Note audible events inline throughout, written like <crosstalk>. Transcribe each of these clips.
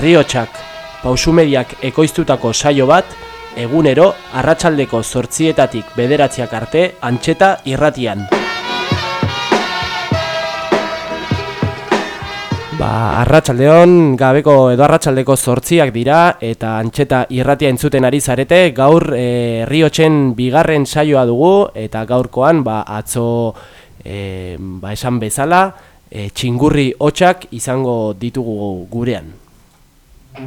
Herriotsak, pausumediak ekoiztutako saio bat, egunero, arratsaldeko zortzietatik bederatziak arte, antxeta irratian. Ba, arratsaldeon gabeko edo arratsaldeko zortziak dira eta antxeta irratia entzuten ari zarete gaur e, herriotzen bigarren saioa dugu eta gaurkoan ba, atzo e, ba, esan bezala e, txingurri hotxak izango ditugu gurean. Bueno,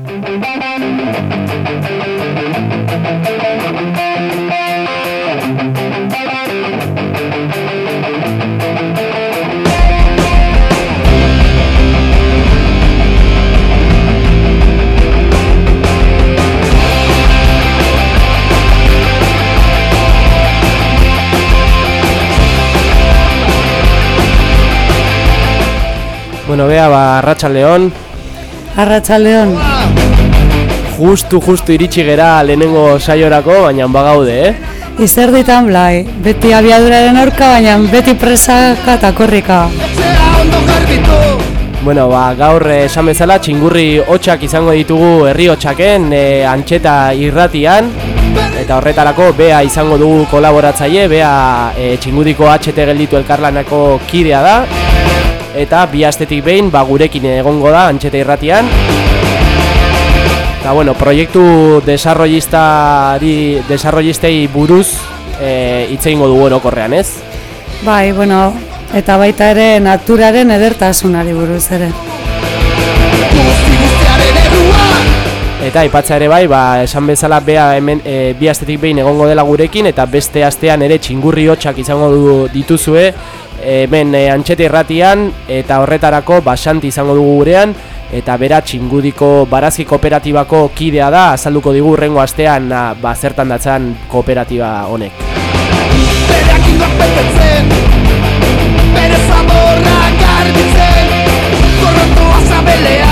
bea, ba, Arratxaldeon. Arratxaldeon. Justu, justu iritsi gera lehenengo saiorako, baina bagaude, eh? Izer ditan blai, beti abiaduraren aurka, baina beti presaka eta korrika. Bueno, ba, gaur esan bezala txingurri hotxak izango ditugu herri hotxaken e, antxeta irratian eta horretarako bea izango dugu kolaboratzaile, bea e, txingudiko HT gelditu elkarlanako kidea da eta bi astetik behin ba, gurekin egongo da antxeta irratian eta bueno, proiektu desarrollistari desarrollistei buruz e, hitz egingo dugu orokorrean, ez? Bai, bueno, eta baita ere naturaren edertasunari buruz ere. Eta aipatza ere bai, ba, esan bezala bea hemen e, bi astetik behin egongo dela gurekin eta beste astean ere txingurri hotxak izango du, dituzue hemen e, antxete irratian eta horretarako basanti izango dugu gurean eta bera txingudiko barazki kooperatibako kidea da azalduko digu rengo astean ba, zertan datzan kooperatiba honek. Bereakindoak betetzen Bere zaborra garbitzen Gorrotoa zabelean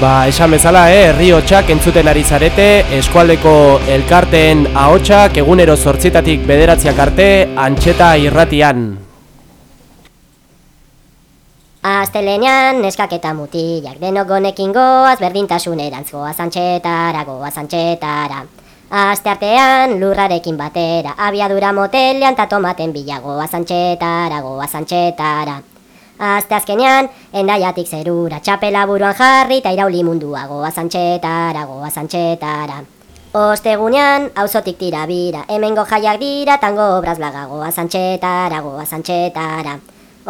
Ba, esan bezala, eh, herri entzuten ari zarete, eskualdeko elkarteen ahotsak egunero zortzitatik bederatziak arte, antxeta irratian. Astelenean neskak eta mutilak denok gonekin goaz berdintasunerantz goaz antxetara, goaz antxetara. Aste artean lurrarekin batera, abiadura motelean ta tomaten bila goaz antxetara, Aste azkenean, endaiatik zerura, txapela buruan jarri eta irauli mundua goaz antxetara, goaz antxetara. Ostegunean, auzotik tira bira, hemengo jaiak dira, tango obraz blaga goaz antxetara, goaz antxetara.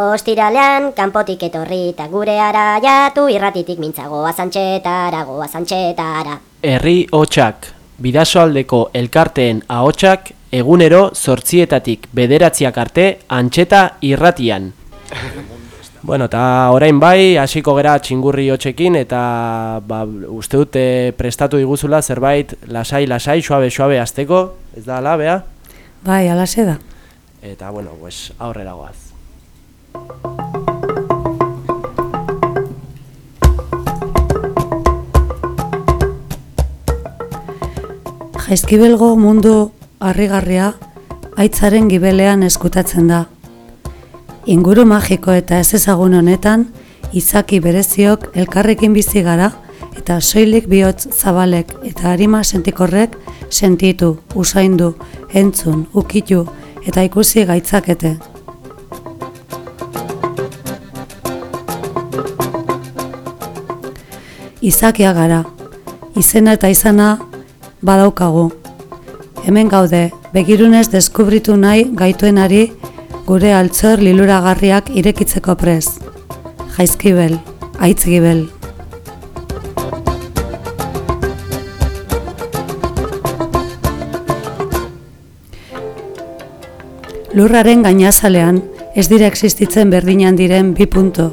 Ostiralean, kanpotik etorrita, gure araiatu irratitik mintza goaz antxetara, goaz antxetara. Herri hotxak, bidasoaldeko elkarteen ahotsak egunero zortzietatik bederatziak arte antxeta irratian. <laughs> Bueno, eta orain bai, hasiko gera txingurri hotxekin eta ba, uste dute prestatu diguzula zerbait lasai, lasai, suabe, suabe azteko, ez da ala, bea? Bai, alase da. Eta, bueno, pues, aurrera goaz. Jaizkibelgo mundu harrigarria aitzaren gibelean eskutatzen da. Inguru magiko eta ez ezagun honetan, izaki bereziok elkarrekin bizi gara eta soilik bihotz zabalek eta harima sentikorrek sentitu, usaindu entzun, ukitu eta ikusi gaitzakete. Izakia gara, izena eta izana badaukagu. Hemen gaude, begirunez deskubritu nahi gaituenari gure altzor liluragarriak irekitzeko prez. Jaizkibel, aitzgibel. Lurraren gainazalean ez dira existitzen berdinan diren bi punto,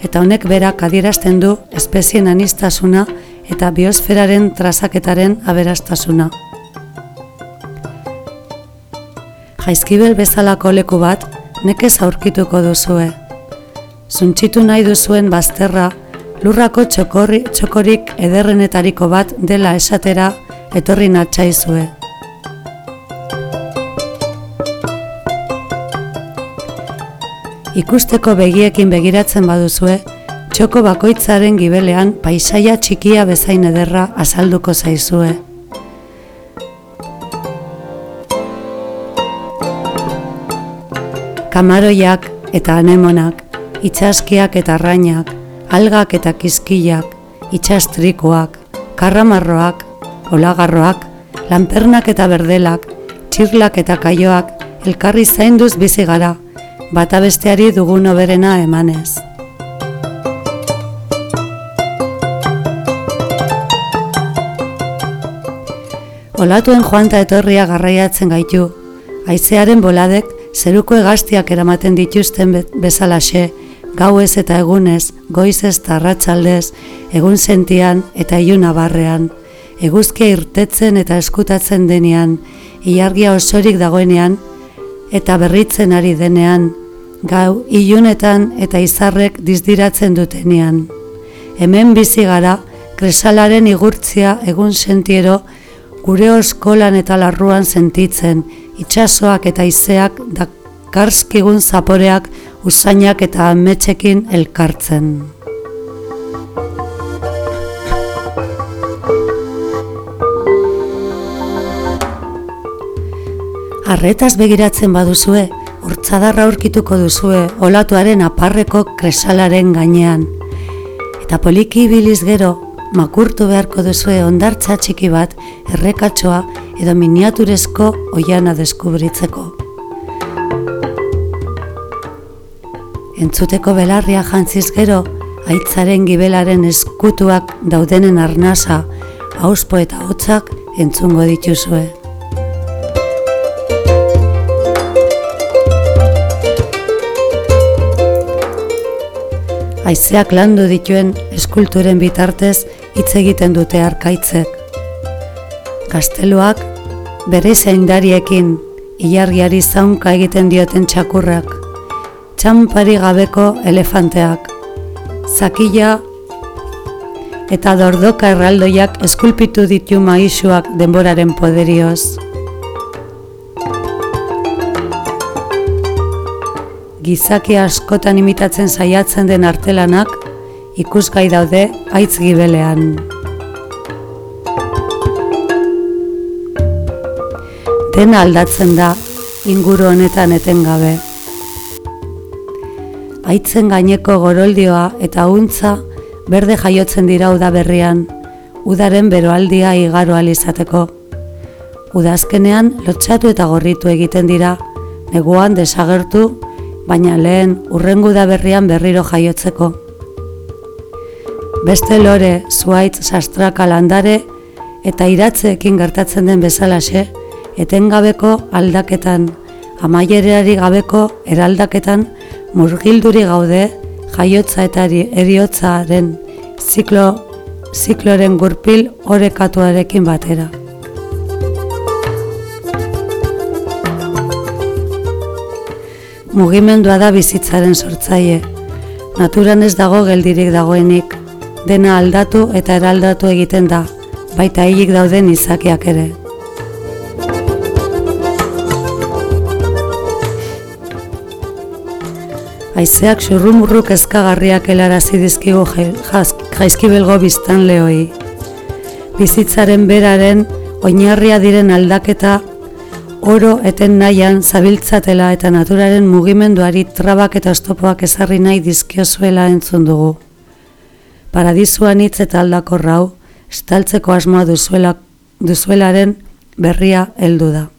eta honek berak adierazten du espezien anistasuna eta biosferaren trazaketaren aberastasuna. Jaizkibel bezalako leku bat nekez aurkituko duzue. Zuntxitu nahi duzuen bazterra lurrako txokorri, txokorik ederrenetariko bat dela esatera etorri natxaizue. Ikusteko begiekin begiratzen baduzue, txoko bakoitzaren gibelean paisaia txikia bezain ederra azalduko zaizue. Kamaroiak eta anemonak, itxaskiak eta arrainak, algak eta kizkilak, itxastrikoak, karramarroak, olagarroak, lanpernak eta berdelak, txirlak eta kaioak, elkarri zainduz bizi gara, bata besteari dugun oberena emanez. Olatuen joan eta etorria garraiatzen gaitu, haizearen boladek zeruko egaztiak eramaten dituzten be- bezalaxe, gauez eta egunez, goizez eta arratsaldez, egun sentian eta ilun barrean, eguzkia irtetzen eta eskutatzen denean, ilargia osorik dagoenean, eta berritzen ari denean, gau ilunetan eta izarrek dizdiratzen dutenean. Hemen bizi gara, kresalaren igurtzia egun sentiero, gure oskolan eta larruan sentitzen, itsasoak eta izeak dakarskigun zaporeak usainak eta ametsekin elkartzen. Arretaz begiratzen baduzue, hortzadarra aurkituko duzue olatuaren aparreko kresalaren gainean. Eta poliki biliz gero, makurtu beharko duzue ondartza txiki bat errekatxoa edo miniaturezko oiana deskubritzeko. Entzuteko belarria jantziz gero, aitzaren gibelaren eskutuak daudenen arnasa, auspo eta hotzak entzungo dituzue. Haizeak landu dituen eskulturen bitartez hitz egiten dute arkaitzek. Gazteluak bere zaindariekin ilargiari zaunka egiten dioten txakurrak, txampari gabeko elefanteak, zakila eta dordoka erraldoiak eskulpitu ditu maisuak denboraren poderioz. Gizaki askotan imitatzen saiatzen den artelanak ikusgai daude aitz gibelean. Dena aldatzen da inguru honetan etengabe. Aitzen gaineko goroldioa eta untza berde jaiotzen dira udaberrian, udaren beroaldia igaro ahal izateko. Udazkenean lotxatu eta gorritu egiten dira, neguan desagertu, baina lehen urrengu da berrian berriro jaiotzeko. Beste lore, zuaitz, sastraka landare eta iratzeekin gertatzen den bezalaxe, etengabeko aldaketan, amaierari gabeko eraldaketan murgilduri gaude jaiotza eta eri- eriotzaren ziklo, zikloren gurpil orekatuarekin batera. Mugimendua da bizitzaren sortzaile. Naturan ez dago geldirik dagoenik, dena aldatu eta eraldatu egiten da, baita hilik dauden izakiak ere. Haizeak xurrumurruk ezkagarriak helarazi dizkigu jaizkibelgo biztan lehoi. Bizitzaren beraren oinarria diren aldaketa oro eten nahian zabiltzatela eta naturaren mugimenduari trabak eta oztopoak ezarri nahi dizkiozuela entzun dugu. Paradizuan hitz eta aldako rau, estaltzeko asmoa duzuela, duzuelaren berria heldu da.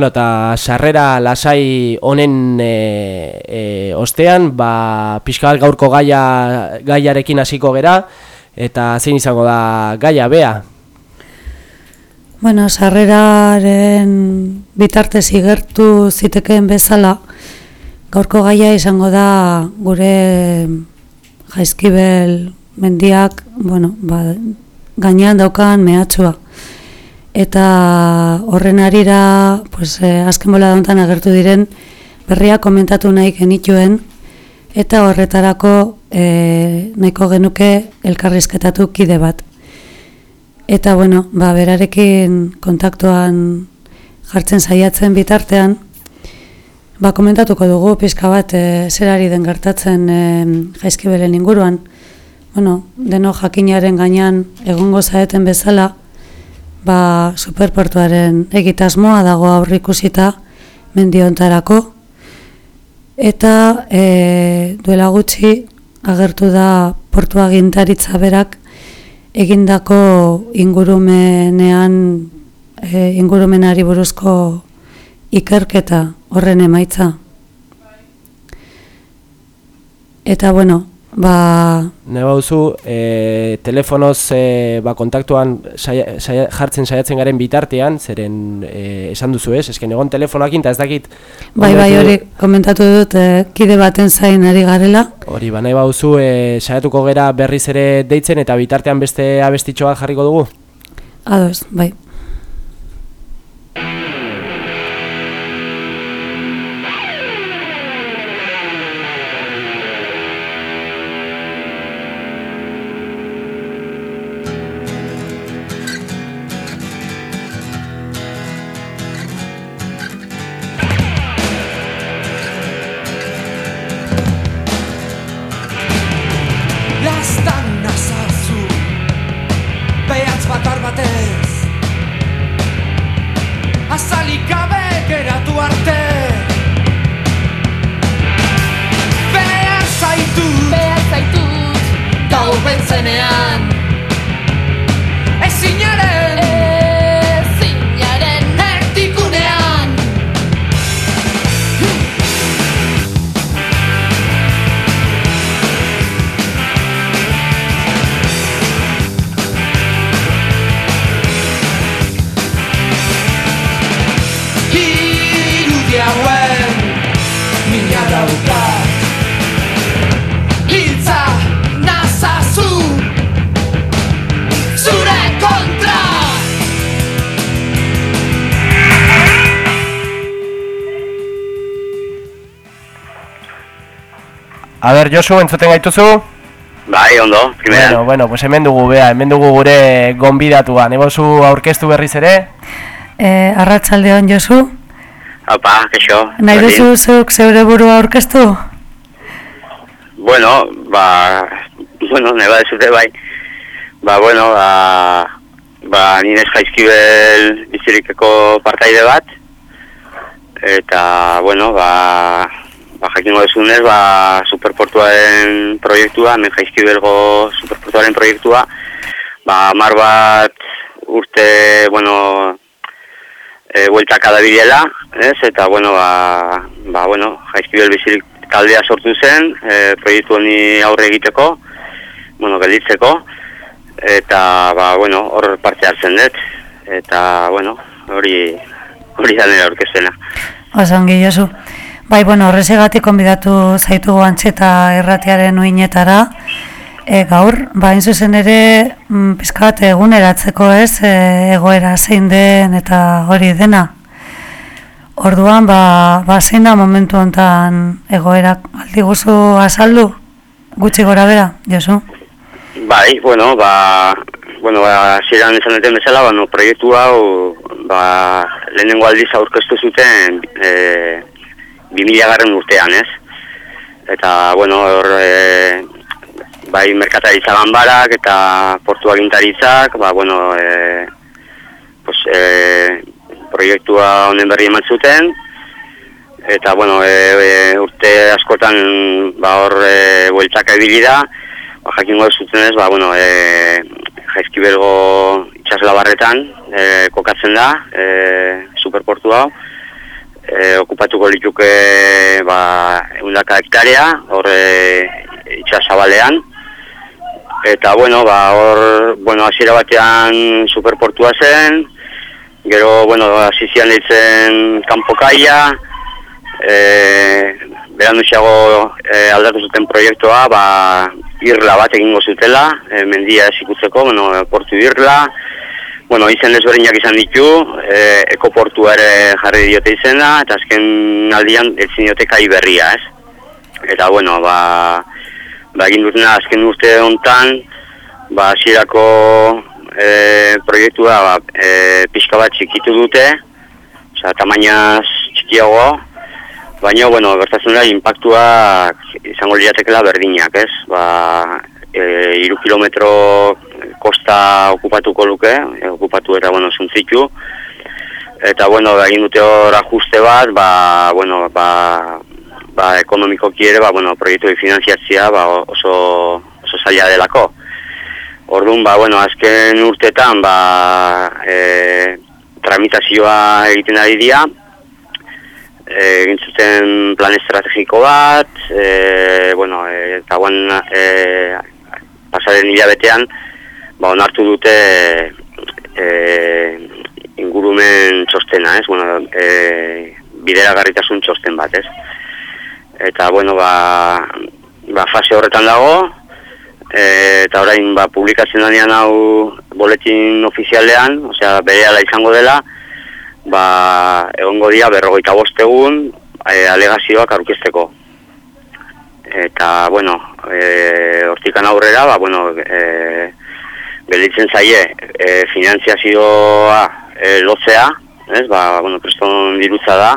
Bueno, eta sarrera lasai honen e, e, ostean, ba, pixka bat gaurko gaia, gaiarekin hasiko gera, eta zein izango da gaia, bea? Bueno, sarreraren bitartez igertu zitekeen bezala, gaurko gaia izango da gure jaizkibel mendiak, bueno, ba, gainean daukan mehatxua. Eta horren arira, pues, eh, azken bola dauntan agertu diren, berria komentatu nahi genituen, eta horretarako eh, nahiko genuke elkarrizketatu kide bat. Eta bueno, ba, berarekin kontaktuan jartzen saiatzen bitartean, ba, komentatuko dugu pizka bat e, zerari den gertatzen e, jaizkibelen inguruan. Bueno, deno jakinaren gainean egongo zaeten bezala, ba, superportuaren egitasmoa dago aurrikusita mendiontarako, eta e, duela gutxi agertu da portua gintaritza berak egindako ingurumenean e, ingurumenari buruzko ikerketa horren emaitza. Eta, bueno, ba, Ne bauzu, e, telefonoz e, ba, kontaktuan saia, saia, jartzen saiatzen garen bitartean, zeren e, esan duzu ez, esken egon telefonoakin, eta ez dakit... bai, bai, hori komentatu dut eh, kide baten zain ari garela. Hori, ba, nahi bauzu, e, saiatuko gera berriz ere deitzen, eta bitartean beste abestitxo bat jarriko dugu? Ados, bai. A ber, Josu, entzuten gaituzu? Bai, ondo, primera. Bueno, bueno, pues hemen dugu, bea, hemen dugu gure gonbidatua. Nebozu aurkeztu berriz ere? E, Arratsaldeon Josu, Apa, kexo. nahi duzu zeuk zeure burua aurkeztu? Bueno, ba, <laughs> bueno, neba dezute bai. Ba, bueno, ba, ba, ninez jaizkibel bizirikeko partaide bat. Eta, bueno, ba, ba jakingo dezunez, ba, superportuaren proiektua, hemen jaizkibelgo superportuaren proiektua, ba, mar bat urte, bueno, e, bueltaka da bilela, ez? Eta, bueno, ba, ba, bueno, jaizkibel bizirik taldea sortu zen, e, proiektu honi aurre egiteko, bueno, gelditzeko, eta, ba, bueno, hor parte hartzen dut, eta, bueno, hori, hori da nire aurkezpena. Osongi Josu. Bai, bueno, horrezegatik konbidatu zaitugu antxeta erratiaren uinetara. E, gaur, ba, hain zuzen ere, mm, pizka bat eguneratzeko ez, e, egoera zein den eta hori dena. Orduan, ba, ba zein da momentu hontan egoerak aldi guzu azaldu? Gutxi gora bera, Josu? Bai, bueno, ba, bueno, ba, ziren esan duten bezala, bueno, proiektu hau, ba, lehenengo aldiz aurkeztu zuten, e, 2000 garren urtean, ez? Eta, bueno, hor, e, bai, merkataritza ganbarak eta portu agintaritzak, ba, bueno, e, pues, e, proiektua honen berri eman zuten, eta, bueno, e, e, urte askotan, ba, hor, e, bueltaka ibili da, ba, jakingo zutenez, ba, bueno, e, jaizkibelgo itxaslabarretan e, kokatzen da, e, superportu hau, e, okupatuko lituke ba, eundaka hektarea, hor e, itxasabalean, eta bueno, ba, hor, bueno, hasiera batean superportua zen, gero, bueno, hasi zian ditzen kanpokaia, e, berandu xago e, aldatu zuten proiektua, ba, irla bat egingo zutela, e, mendia esikutzeko, bueno, portu irla, bueno, izen desberdinak izan ditu, e, ekoportua ere jarri diote izena, eta azken aldian ezin diote kai berria, ez? Eta, bueno, ba, ba egin dutena azken urte hontan, ba, hasierako e, proiektua ba, e, pixka bat txikitu dute, osea, tamainaz txikiago, baina, bueno, gertatzen da, impactuak izango liatekela berdinak, ez? Ba, e, iru kilometro kosta okupatuko luke, e, okupatu eta, bueno, zuntzitu, eta, bueno, egin dute hor ajuste bat, ba, bueno, ba, ba, ekonomikoki ere, ba, bueno, proiektu finanziatzea ba, oso, oso zaila delako. Orduan, ba, bueno, azken urtetan, ba, e, tramitazioa egiten ari dira, e, egin zuten plan estrategiko bat, e, bueno, e, eta guan e, pasaren hilabetean, ba, onartu dute e, ingurumen txostena, ez? Bueno, e, bideragarritasun txosten bat, ez? Eta, bueno, ba, ba fase horretan dago, e, eta orain ba, publikatzen danean hau boletin ofizialean, osea, bere izango dela, ba, egongo dira berrogeita bostegun e, alegazioak aurkezteko. Eta, bueno, e, hortikan aurrera, ba, bueno, e, gelditzen zaie, e, finanziazioa e, lotzea, ez, ba, bueno, preston dirutza da,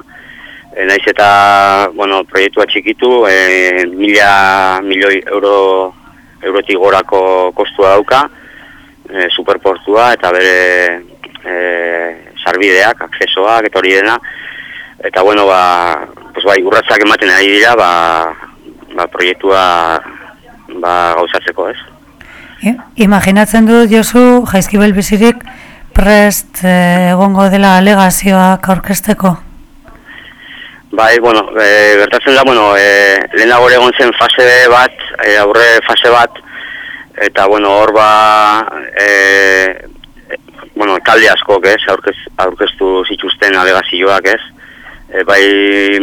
e, naiz eta, bueno, proiektua txikitu, e, mila milioi euro, eurotik gorako kostua dauka, e, superportua eta bere e, sarbideak, akcesoak, eta hori dena, eta, bueno, ba, pues, bai, urratzak ematen ari dira, ba, ba, proiektua ba, gauzatzeko, ez. I- Imaginatzen dut Josu jaizkibel bizirik prest eh, egongo dela alegazioak aurkezteko. Bai, bueno, e, gertatzen da, bueno, e, lehenago egon zen fase bat, e, aurre fase bat, eta, bueno, hor ba, e, bueno, talde askok, ez, aurkez, aurkeztu zituzten alegazioak, ez, e, bai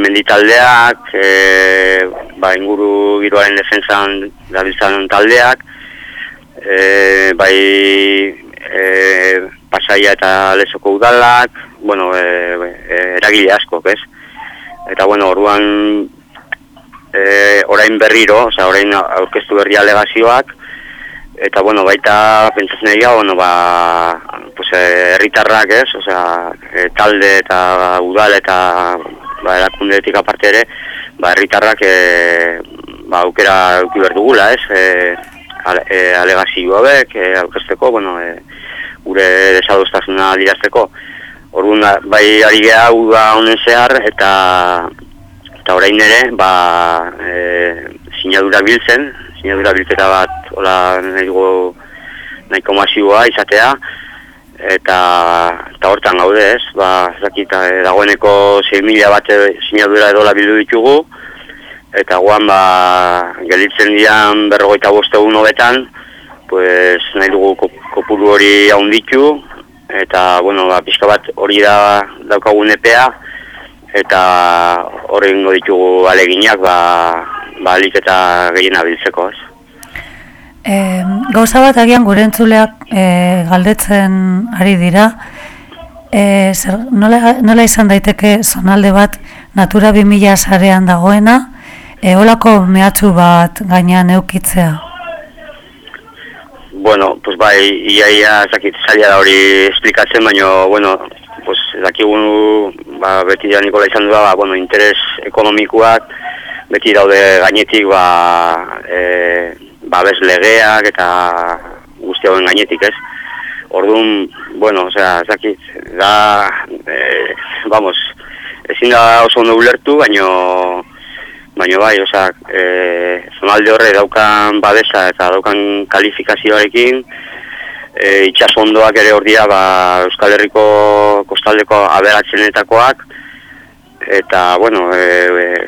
menditaldeak, e, bai inguru giroaren defensan dabiltzan taldeak, e, bai e, pasaia eta lesoko udalak, bueno, e, e, eragile askok, ez, eta bueno, orduan e, orain berriro, osea, orain aurkeztu berri alegazioak, eta bueno, baita pentsatzen egia, bueno, ba, pues, herritarrak ez, osea, e, talde eta udal eta ba, erakundeetik aparte ere, ba, herritarrak e, ba, aukera euki behar dugula, ez, e, ale, e, alegazio hauek, e, aurkezteko, bueno, e, gure desadostasuna adirazteko. Orduan, bai ari geha uda honen zehar, eta eta orain ere, ba, e, sinadura biltzen, sinadura biltzeta bat, hola, nahi dugu, nahiko masioa izatea, eta, eta hortan gaude ez, ba, ez dakit, eh, dagoeneko 6.000 bat sinadura edola bildu ditugu, eta guan, ba, gelditzen dian berrogeita bostegun hobetan, pues, nahi dugu kop- kopuru hori haunditu, eta, bueno, ba, pixka bat hori da daukagun epea, eta horri ingo ditugu aleginak, ba, ba alik eta gehiena biltzeko, ez. E, gauza bat agian gure entzuleak e, galdetzen ari dira, e, zer, nola, nola izan daiteke zonalde bat Natura 2000 sarean dagoena, e, olako mehatxu bat gainean eukitzea. Bueno, pues bai, ia ia zakit zaila da hori esplikatzen, baina, bueno, pues dakigu ba, beti da Nikola izan du ba, bueno, interes ekonomikoak beti daude gainetik ba, e, babes legeak eta guzti hauen gainetik, ez? Orduan, bueno, osea, zakit, da, e, vamos, ezin da oso ondo ulertu, baino, baino bai, osea, e, zonalde horre daukan babesa eta daukan kalifikazioarekin, e, itxasondoak ere hor dira ba, Euskal Herriko kostaldeko aberatzenetakoak, eta, bueno, e, e,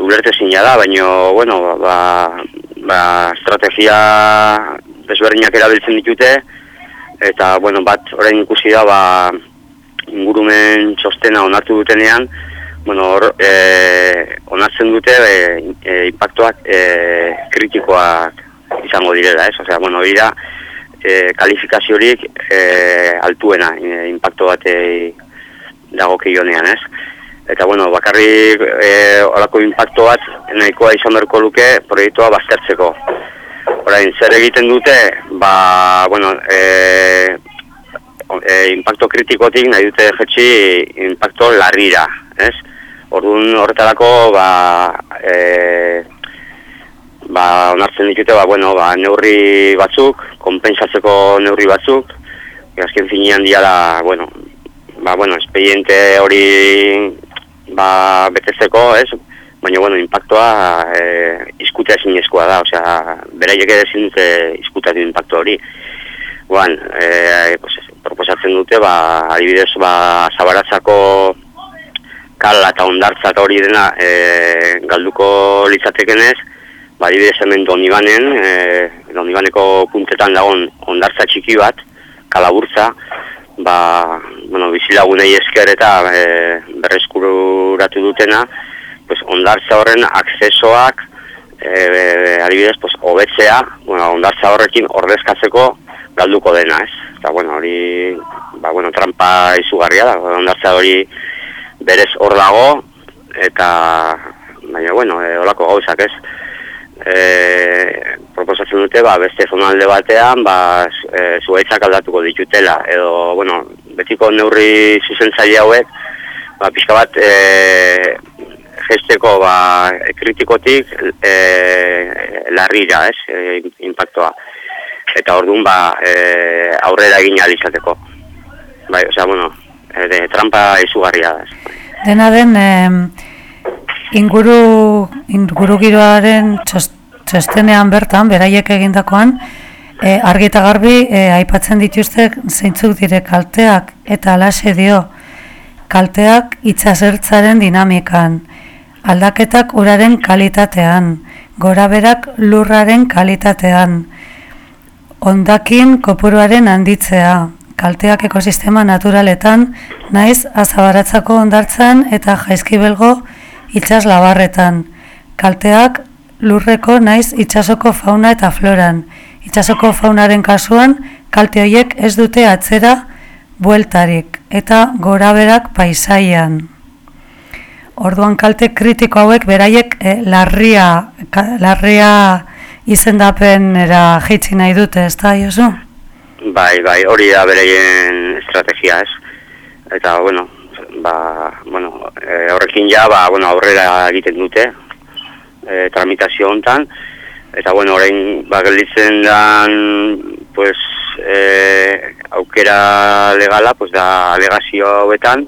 ulerte da, baino, bueno, ba, ba, estrategia desberdinak erabiltzen ditute, eta, bueno, bat orain ikusi da, ba, ingurumen txostena onartu dutenean, bueno, hor, e, onartzen dute e, e, impactuak e, kritikoak izango direla, ez? Osea, bueno, dira e, kalifikaziorik e, altuena, e, impacto batei dagokionean, ez? Eta, bueno, bakarrik e, olako impacto bat nahikoa izan berko luke proiektua baztertzeko. Orain, zer egiten dute, ba, bueno, e, e, impacto kritikotik nahi dute jetxi impacto larrira, ez? Orduan horretarako, ba, e, ba, onartzen ditute, ba, bueno, ba, neurri batzuk, konpensatzeko neurri batzuk, azken finean diala, bueno, ba, bueno, espediente hori ba, betetzeko, ez? Baina, bueno, impactoa e, izkutea ezin da, osea, beraiek ere ezin dute izkutatu impacto hori. Guan, e, pues, proposatzen dute, ba, adibidez, ba, zabaratzako kala eta ondartza eta hori dena e, galduko litzatekenez, ba, adibidez hemen Donibanen, e, Donibaneko puntetan dagoen ondartza txiki bat, kalaburtza, ba, bueno, bizilagunei esker eta e, berreskuratu dutena, pues, ondartza horren akzesoak, e, adibidez, pues, hobetzea, bueno, ondartza horrekin ordezkatzeko galduko dena, ez? Eta, bueno, hori, ba, bueno, trampa izugarria da, ondartza hori berez hor dago, eta, baina, bueno, e, olako gauzak, ez? E, proposatzen dute, ba, beste zonalde batean, ba, e, zuaitzak aldatuko ditutela, edo, bueno, betiko neurri zuzentzaile hauek, ba, pixka bat, e, gesteko, ba, kritikotik, e, larrira, ez, e, impactoa. Eta orduan, ba, e, aurrera egin ahal izateko. Bai, osea, bueno, e, trampa izugarria da. Dena den, eh, inguru, inguru giroaren txost, txostenean bertan, beraiek egindakoan, eh, argi eta garbi eh, aipatzen dituzte zeintzuk dire kalteak, eta alaxe dio, kalteak itxasertzaren dinamikan, aldaketak uraren kalitatean, goraberak lurraren kalitatean, ondakin kopuruaren handitzea, kalteak ekosistema naturaletan, naiz azabaratzako ondartzan eta jaizkibelgo itxas labarretan. Kalteak lurreko naiz itsasoko fauna eta floran. Itsasoko faunaren kasuan, kalte horiek ez dute atzera bueltarik eta goraberak paisaian. Orduan kalte kritiko hauek beraiek eh, larria, ka, larria izendapenera jeitsi nahi dute, ez da, Josu? Bai, bai, hori da bereien estrategia, ez? Eta, bueno, ba, bueno, e, horrekin ja, ba, bueno, aurrera egiten dute, e, tramitazio hontan, eta, bueno, orain, ba, gelditzen dan, pues, e, aukera legala, pues, da, alegazio hauetan,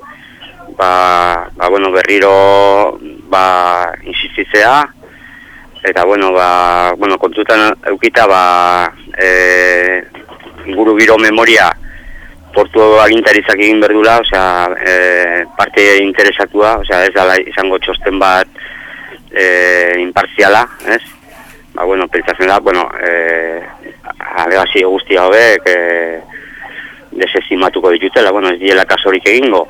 ba, ba, bueno, berriro, ba, insistitzea, eta, bueno, ba, bueno, kontutan eukita, ba, e, inguru giro memoria portu agintaritzak egin berdula, osea, e, parte interesatua, osea, ez dala izango txosten bat e, imparziala, ez? Ba, bueno, pentsatzen da, bueno, e, alegazio guzti hauek e, desestimatuko ditutela, bueno, ez diela kasorik egingo.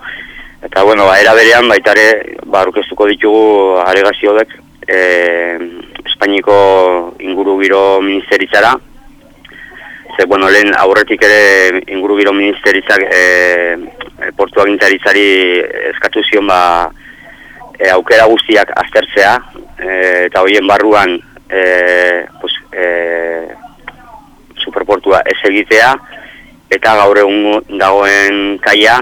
Eta, bueno, ba, era berean, baitare, ba, aurkeztuko ditugu alegazio hauek e, Espainiko inguru giro ministeritzara, ze bueno, lehen aurretik ere inguru giro ministeritzak e, portu agintaritzari eskatu zion ba, e, aukera guztiak aztertzea e, eta hoien barruan e, pues, e, superportua ez egitea eta gaur egun dagoen kaia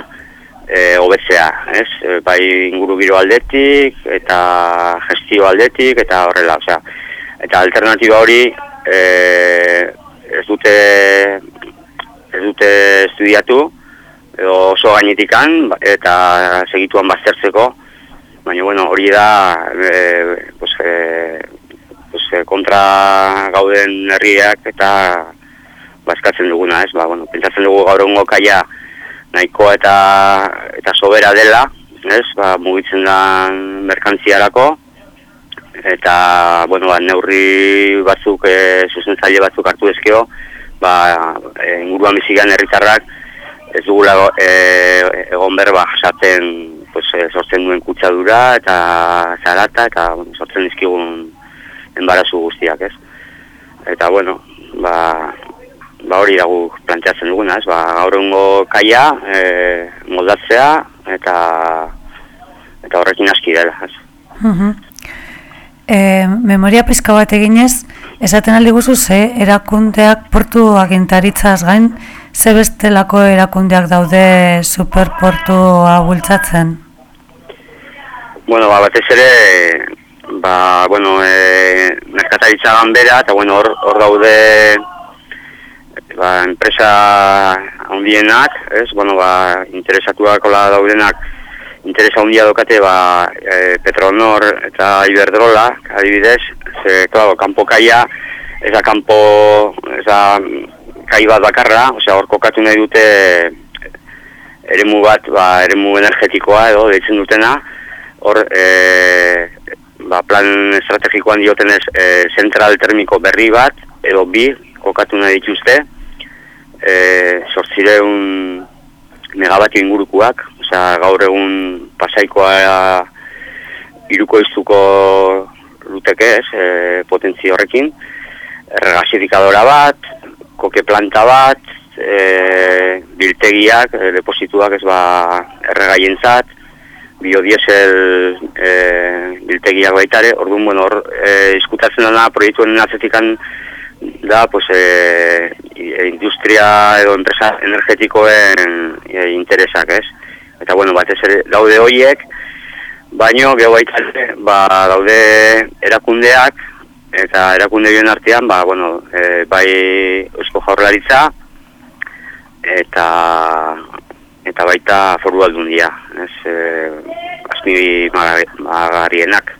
e, hobetzea, ez? E, bai inguru giro aldetik eta gestio aldetik eta horrela, osea, eta alternatiba hori e, ez dute ez dute estudiatu edo oso gainetikan eta segituan baztertzeko baina bueno, hori da e, pues, e, pues, e, kontra gauden herriak eta bazkatzen duguna, ez? Ba, bueno, pentsatzen dugu gaur egungo kaia nahikoa eta eta sobera dela, ez? Ba, mugitzen da merkantziarako eta bueno, ba, neurri batzuk e, zuzentzaile batzuk hartu ezkeo, ba, e, inguruan bizigan herritarrak ez dugula e, egon berba jasaten pues, e, sortzen duen kutsadura eta zarata eta bueno, sortzen dizkigun enbarazu guztiak, ez? Eta bueno, ba, ba hori dago planteatzen duguna, ez? Ba, gaur kaia e, moldatzea eta eta horrekin aski dela, ez? Mhm e, memoria pizka bat eginez, esaten aldi guzu ze erakundeak portu agintaritzaz gain, ze bestelako erakundeak daude superportua bultzatzen? Bueno, ba, batez ere, ba, bueno, e, merkataritza ganbera, eta bueno, hor, hor daude ba, enpresa handienak, ez, bueno, ba, interesatuakola daudenak, interesa handia dokate ba, e, Petronor eta Iberdrola, adibidez, ze, claro, kanpo kaia, eza kanpo, eza kai bat bakarra, osea, hor kokatu nahi dute eremu bat, ba, eremu energetikoa edo, deitzen dutena, hor e, ba, plan estrategikoan diotenez e, zentral termiko berri bat edo bi kokatu nahi dituzte e, sortzireun megabatio ingurukoak osea gaur egun pasaikoa iruko iztuko luteke ez e, potentzi horrekin. Erregasifikadora bat koke planta bat e, biltegiak, e, deposituak ez ba erregaientzat. Biodiesel e, biltegiak baitare, orduan, bueno, hor, e, izkutatzen dena proiektuen atzetikan da, pues, e, industria edo enpresa energetikoen e, interesak, ez? Eta, bueno, batez ere, daude hoiek, baino, geho baitare, ba, daude erakundeak, eta erakunde bion artean, ba, bueno, e, bai eusko jaurlaritza, eta eta baita foru aldundia, ez, e, azmi magarienak.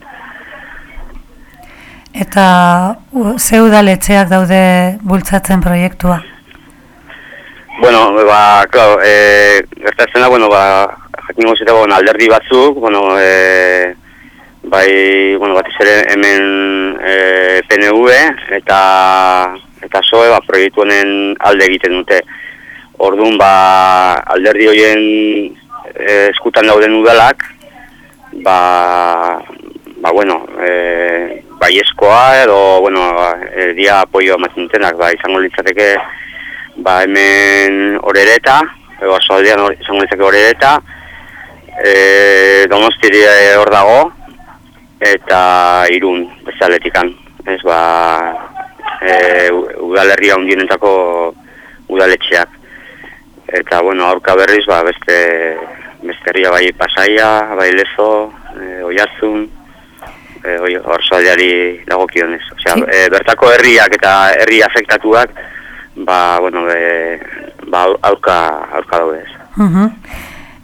Eta ze daude bultzatzen proiektua? Bueno, ba, claro, e, gertatzen da, bueno, ba, jakin gozeta, bueno, alderdi batzuk, bueno, e, bai, bueno, batez ere hemen e, PNV eta eta SOE, ba, proiektu honen alde egiten dute. Orduan, ba, alderdi horien e, eskutan dauden udalak, ba, ba bueno, e, baiezkoa edo, bueno, ba, e, dia apoio ematen dutenak, ba, izango litzateke, ba, hemen horereta, edo asoaldean hor, izango litzake horereta, e, donostiri hor dago, eta irun, bezaletikan, ez, ba, e, udalerria hundienetako udaletxeak. Eta, bueno, aurka berriz, ba, beste, beste herria bai pasaia, bai lezo, e, oiarzun, e, oi, orsoaldeari dagokionez. Osea, Sí. e, bertako herriak eta herri afektatuak, ba, bueno, e, ba, aurka, aurka daude ez.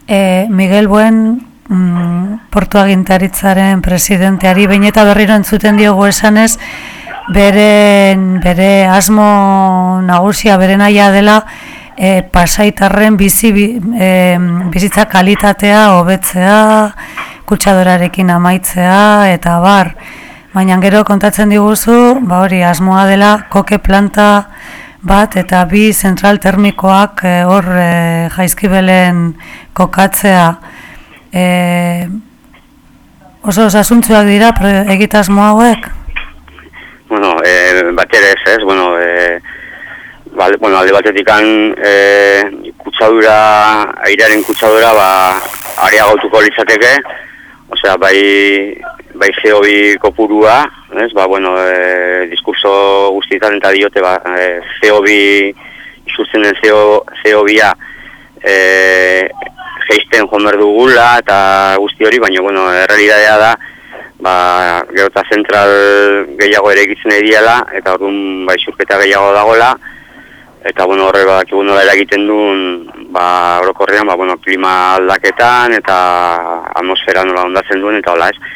E, Miguel Buen mm, portu agintaritzaren presidenteari behin eta berriro entzuten diogu esanez beren, bere asmo nagusia bere naia dela e, pasaitarren bizi, bi- e, bizitza kalitatea hobetzea kutsadorarekin amaitzea eta bar baina gero kontatzen diguzu ba hori asmoa dela koke planta bat eta bi zentral termikoak eh, hor e, jaizkibelen kokatzea. E, oso osasuntzuak dira egitasmo hauek? Bueno, e, batera ez, ez, bueno, e, bale, bueno, alde batetikan e, kutsadura, airearen kutsadura, ba, areagotuko litzateke, osea, bai, bai CO2 kopurua, ez, ba, bueno, e, diskurso guztietan eta diote, ba, e, CO2, isurtzen den CO, CO2a, e, geisten joan behar dugula eta guzti hori, baina, bueno, errealitatea da, ba, gero eta zentral gehiago ere egitzen nahi diala, eta orduan ba, isurketa gehiago dagoela, eta bueno, horre ba, nola eragiten duen, ba, orokorrean, ba, bueno, klima aldaketan, eta atmosfera nola ondatzen duen, eta hola ez.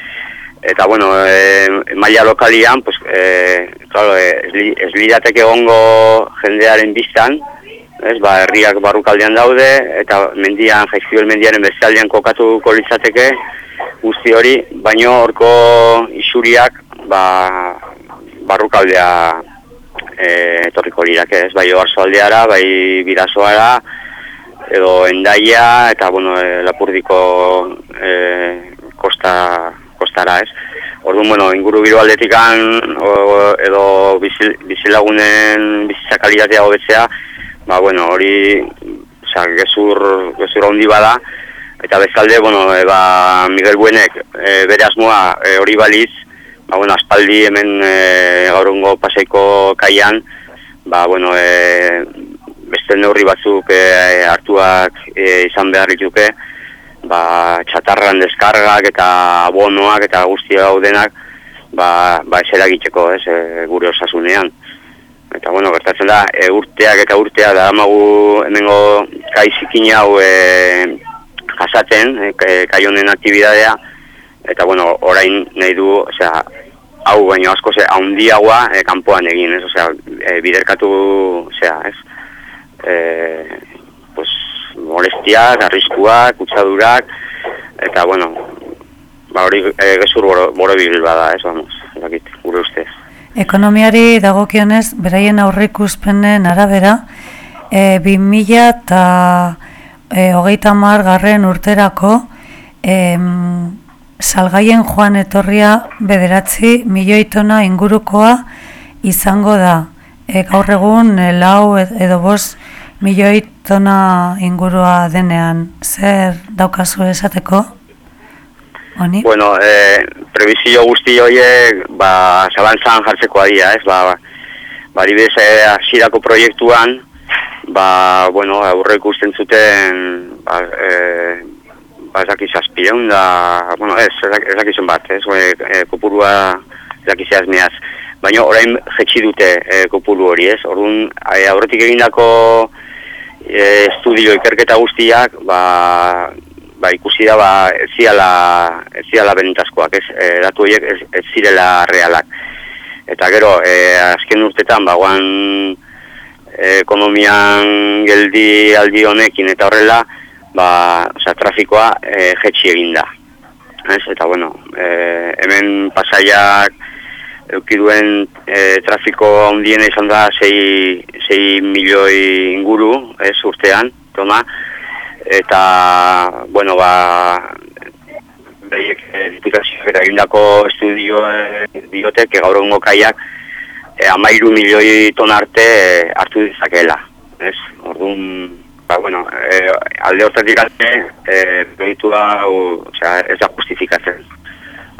Eta, bueno, e, maila lokalian, pues, e, claro, e, ez, li, ez lirateke egongo jendearen biztan, ez, ba, herriak barrukaldean daude, eta mendian, jaizkibel mendiaren bestaldean kokatuko litzateke, guzti hori, baino horko isuriak, ba, barrukaldea e, etorriko lirake, ez, bai oarsoaldeara, bai birasoara, edo endaia, eta, bueno, lapurdiko e, kosta, kostara, ez. Orduan, bueno, inguru biro aldetikan, o, edo bizil, bizilagunen bizitza kalitatea hobetzea, ba, bueno, hori, osea, gezur, gezur handi bada, eta bezalde, bueno, e, ba, Miguel Buenek e, bere asmoa e, hori baliz, ba, bueno, aspaldi hemen e, gaurungo paseiko kaian, ba, bueno, e, beste neurri batzuk e, hartuak e, izan behar dituke, ba, txatarran deskargak eta abonoak eta guzti hau denak, ba, ba ez eragitzeko, ez, e, gure osasunean. Eta, bueno, gertatzen da, e, urteak eta urtea da amagu hemengo kai zikin hau e, jasaten, e, ka- kai honen aktibidadea, eta, bueno, orain nahi du, osea, hau baino asko ze haundiagoa e, kanpoan egin, ez, osea, e, biderkatu, osea, ez, e, pues, molestiak, arriskuak, kutsadurak, eta, bueno, ba, hori e, gezur boro, borobil bada, ez, vamos, ez dakit, gure ustez. Ekonomiari dagokionez, beraien aurrikuspenen arabera, e, 2000 eta e, hogeita mar garren urterako em, salgaien joan etorria bederatzi milioi tona ingurukoa izango da. E, gaur egun e, lau ed- edo bost milioi tona ingurua denean. Zer daukazu esateko? Honi? Bueno, e, prebizio guzti horiek, ba, zabantzan jartzeko adia, ez, ba, ba, adibidez, e, hasierako proiektuan, ba, bueno, aurre ikusten zuten, ba, e, ba, ez dakiz azpireun da, bueno, ez, ez dak- ez dakizun bat, ez, e, e, kopurua ez dakizea meaz. Baina orain jetxi dute e, kopuru hori, ez, orduan, aurretik egindako e, estudio ikerketa guztiak, ba, ba ikusi da ba ez ziala ez ziala benetazkoak, ez? E, datu horiek ez, ez zirela realak. Eta gero, e, azken urtetan ba guan e, ekonomian geldi aldi honekin eta horrela, ba, osea, trafikoa e, jetxi egin da. Ez? Eta bueno, e, hemen pasaiak eduki duen e, trafiko handiena izan da 6, 6 milioi inguru, ez, urtean, toma, eta, bueno, ba, behiek e, diputazioak eta egindako estudio e, diote, que gaur egungo kaiak e, amairu milioi ton arte e, hartu dizakela, ez? Orduan, ba, bueno, e, alde hortatik arte, e, proiektua, o, osea, ez da justifikatzen,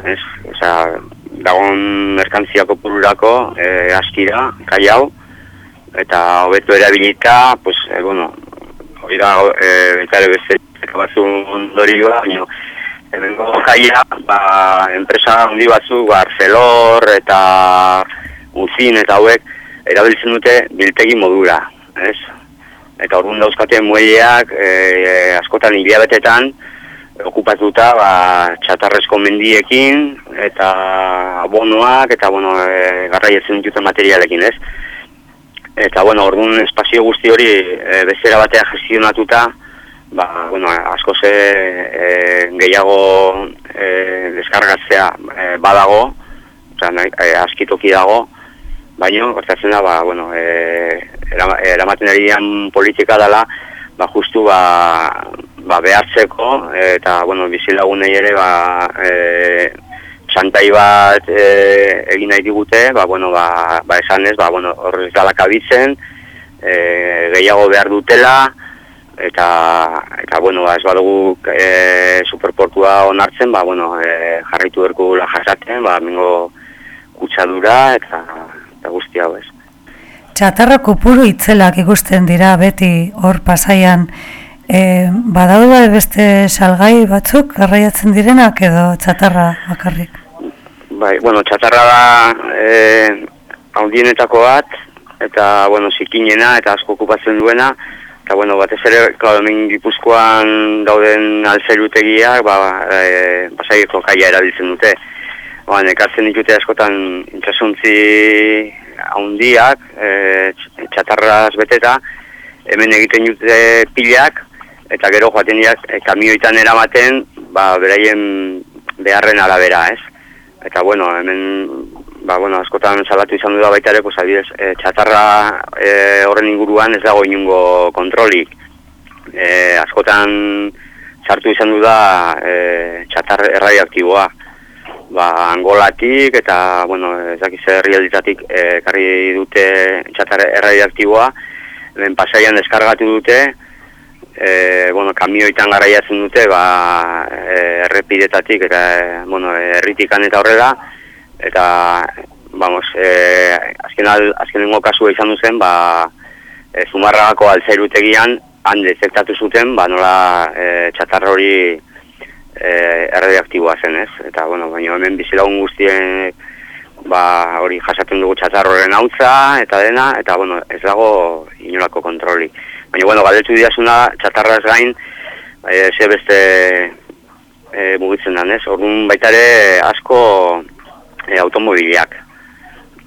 ez? Osea, dagon merkantzia kopururako e, askira, kai hau, eta hobeto erabilita, pues, e, bueno, hori da, e, baita ere beste batzu ondorioa, baina hemengo kaia, ba, enpresa handi batzu, Barcelor eta Uzin eta hauek erabiltzen dute biltegi modura, ez? Eta orduan dauzkate muelleak e, askotan hilabetetan okupatuta ba, txatarrezko mendiekin eta abonoak eta bueno, e, garraietzen dituten materialekin, ez? Eta bueno, orduan espazio guzti hori e, bezera batea gestionatuta, ba, bueno, asko ze e, gehiago e, deskargatzea e, badago, osea, nahi- e, askitoki dago, baina gertatzen da, ba, bueno, e, erama- eramaten politika dela, ba, justu, ba, ba, behartzeko, eta, bueno, bizilagunei ere, ba, e, txantai bat e, egin nahi digute, ba, bueno, ba, ba esanez, ba, bueno, horrez dala kabitzen, e, gehiago behar dutela, eta, eta bueno, ba, ez badugu e, superportua onartzen, ba, bueno, e, jarraitu berko jasaten, ba, mingo kutsadura, eta, eta guzti hau ez. Txatarra kopuru itzelak ikusten dira beti hor pasaian. E, badaude beste salgai batzuk garraiatzen direnak edo txatarra bakarrik? Bai, bueno, txatarra da e, handienetako bat, eta, bueno, zikinena eta asko okupatzen duena, eta, bueno, batez ere, klar, hemen gipuzkoan dauden alzerutegiak, ba, e, basaiko kaia erabiltzen dute. Ba, ekartzen ditute askotan intxasuntzi handiak, e, tx- txatarraz beteta, hemen egiten dute pilak, eta gero joaten dira e, kamioitan eramaten, ba, beraien beharren arabera, ez? Eta bueno, hemen ba, bueno, askotan salatu izan du da baita ere, pues, adibidez, e, txatarra e, horren inguruan ez dago inungo kontrolik. E, askotan sartu izan du da e, txatar erradioaktiboa. Ba, angolatik eta, bueno, ez dakiz herrialditatik e, karri dute txatar erradioaktiboa, hemen pasaian deskargatu dute, e, bueno, kamioitan garaiatzen dute, ba, e, errepidetatik eta, bueno, herritikan eta horrela, eta, vamos, e, azken al, azkenengo kasua izan duzen, ba, e, Zumarragako altzairutegian, han detektatu zuten, ba, nola e, txatarra hori e, erradioaktiboa zen, ez? Eta, bueno, baina hemen bizilagun guztien, ba, hori jasaten dugu txatarroren hautza, eta dena, eta, bueno, ez dago inolako kontroli. Baina, bueno, galdetu diazuna, txatarraz gain, e, ze beste e, mugitzen da, ez? Orduan baita ere asko e, automobiliak.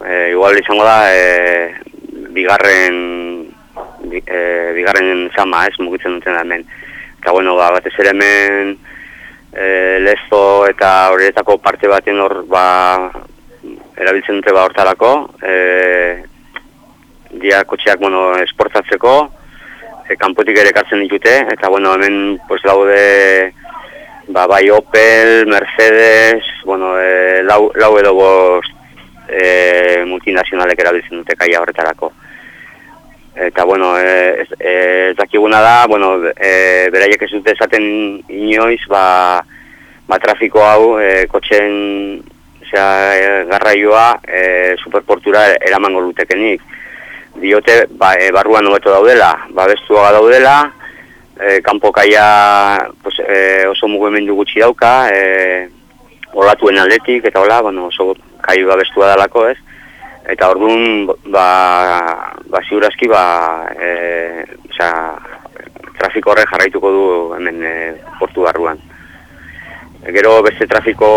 E, igual izango da, e, bigarren, bi, e, bigarren zama, ez, mugitzen duten hemen. Eta, bueno, ba, batez ere hemen, e, lezo eta horietako parte baten hor ba, erabiltzen dute ba hortarako, e, dia kotxeak bueno, esportatzeko, e, kanpotik ere ekartzen ditute, eta bueno, hemen pues, daude ba, bai Opel, Mercedes, bueno, e, lau, lau edo bost e, multinazionalek erabiltzen dute kaia horretarako. Eta, bueno, e, ez, e, ez dakiguna da, bueno, e, beraiek ez dute esaten inoiz, ba, ba trafiko hau, e, kotxen osea, e, garraioa e, superportura eramango lutekenik. Diote, ba, e, barruan hobeto daudela, ba, bestuaga daudela, e, kanpo kaia pues, e, oso mugimendu gutxi dauka, e, olatuen aldetik, eta hola, bueno, oso kai babestua dalako, ez? Eta orduan, ba, ba ziurazki, ba, e, oza, trafiko horre jarraituko du hemen e, portu barruan. Gero beste trafiko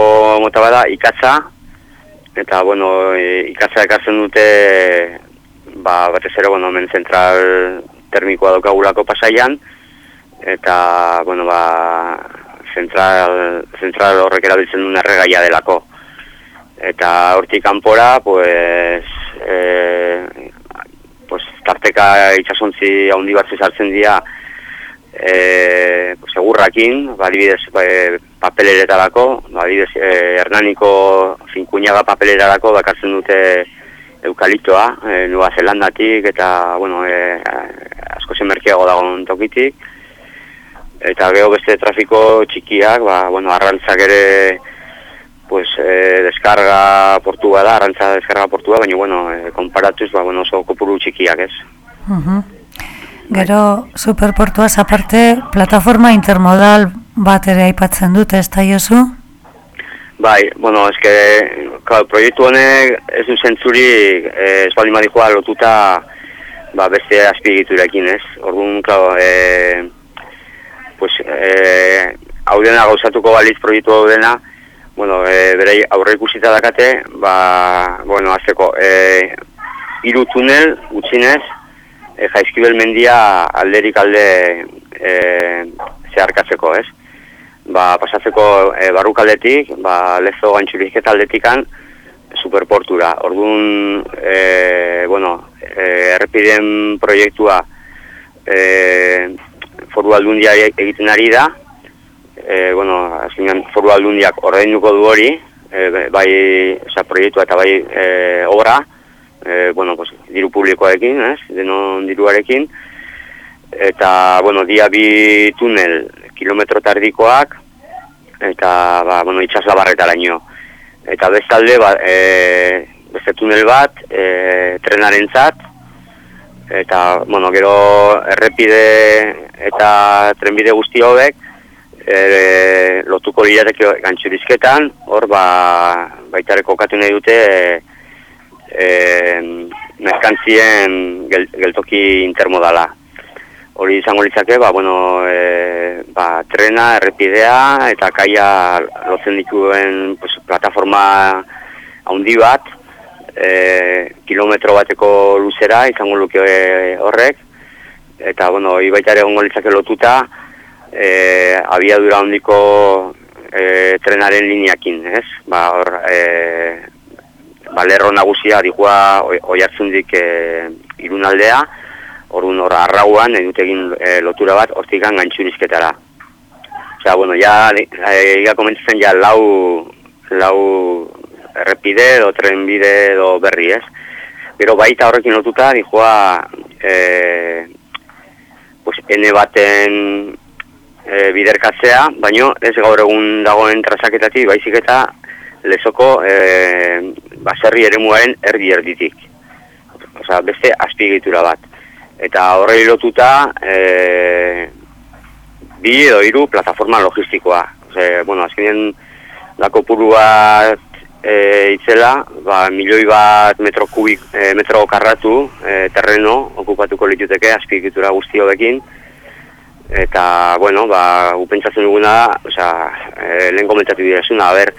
mota bada, ikatza, eta, bueno, e, ikatza ekartzen dute, ba, batez ere, bueno, hemen zentral termikoa daukagulako pasaian, eta, bueno, ba, zentral, zentral horrek erabiltzen duen erregaia delako. Eta hortik kanpora pues eh pues tarteka itsasontzi handi bat sartzen dira eh pues segurrakin badibidez e, papeleretarako badibidez e, hernaniko finkuñaga papeleretarako bakartzen dute eukaliptoa e, Nueva Zelandatik eta bueno e, asko zen merkeago dagoen tokitik eta geho beste trafiko txikiak ba bueno arrantzak ere pues eh, descarga portua da, arrantza descarga portua, baina bueno, eh, konparatuz, ba, bueno, oso kopuru txikiak ez. Uh Gero, superportuaz aparte, plataforma intermodal bat ere aipatzen dute, ez da jozu? Bai, bueno, que, claro, proiektu honek ez du zentzuri, eh, ez bali madikoa lotuta, ba, beste azpigiturekin, ez? Orduan, claro, eh, pues, eh, hau dena gauzatuko baliz proiektu hau dena, bueno, e, berei aurre ikusita dakate, ba, bueno, azteko, e, iru tunel, gutxinez, e, jaizkibel mendia alderik alde e, zeharkatzeko, ez? Ba, pasatzeko e, barrukaldetik, ba, lezo gantxurizketa aldetikan, superportura. Orduan, e, bueno, e, errepiden proiektua e, foru aldundia egiten ari da, e, bueno, azkenean foru aldundiak ordeinuko du hori, e, bai, oza, proiektua eta bai e, obra, e, bueno, pues, diru publikoarekin, ez, denon diruarekin, eta, bueno, dia bi tunel kilometro tardikoak, eta, ba, bueno, itxasla barretara ino. Eta bestalde, ba, e, beste tunel bat, e, trenaren zat, eta, bueno, gero errepide eta trenbide guzti hobek, e, lotuko lirateke gantxurizketan, hor ba, baitare kokatu nahi dute e, e, merkantzien gel, geltoki intermodala. Hori izango litzake, ba, bueno, e, ba, trena, errepidea eta kaia lotzen dituen pues, plataforma handi bat, e, kilometro bateko luzera izango luke horrek, eta bueno, hori ere litzake lotuta, e, abiadura handiko e, trenaren lineakin, ez? Ba, hor, e, balerro nagusia digua oi hartzun dik e, irunaldea, orduan hor arrauan edutegin e, lotura bat hortikan gantxurizketara. Osea, bueno, ja, iga komentatzen ja lau, lau errepide edo trenbide edo berri, ez? Gero baita horrekin lotuta, dijoa, e, pues, ene baten e, biderkatzea, baino ez gaur egun dagoen trazaketatik, baizik eta lezoko e, baserri ere muaren erdi erditik. Osa, beste azpigitura bat. Eta horrei lotuta, e, bi edo hiru plataforma logistikoa. Ose, bueno, azkenean dako puru bat e, itzela, ba, milioi bat metro, kubik, e, metro karratu e, terreno okupatuko lituteke azpigitura guztioekin, eta, bueno, ba, gupentsatzen duguna da, oza, e, lehen komentatu dira esuna, ber,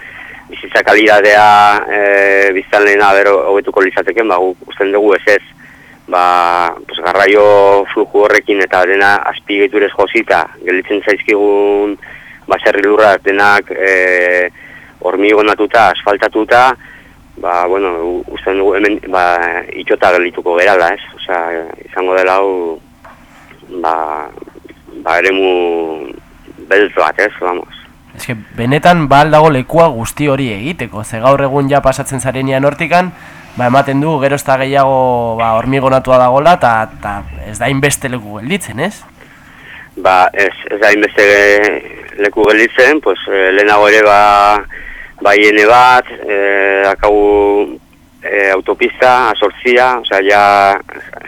bizitza kalidadea e, biztan lehen haber hobetuko lizateken, ba, usten dugu ez ez, ba, pues, garraio fluju horrekin eta dena azpigeturez josita, gelitzen zaizkigun baserri lurrak denak e, hormigonatuta, asfaltatuta, ba, bueno, uste dugu hemen, ba, itxota gelituko gerala, ez? Osea, izango dela hau, ba, ba, eremu beltz bat, ez, vamos. Eske, benetan bal dago lekua guzti hori egiteko, ze gaur egun ja pasatzen zarenean hortikan, ba, ematen du gero ez da gehiago ba, hormigonatua dagola, eta ta ez da inbeste leku gelditzen, ez? Ba, ez, ez da inbeste leku gelditzen, pues, eh, lehenago ere ba, ene bat, eh, akagu eh, autopista, asortzia, osea, ja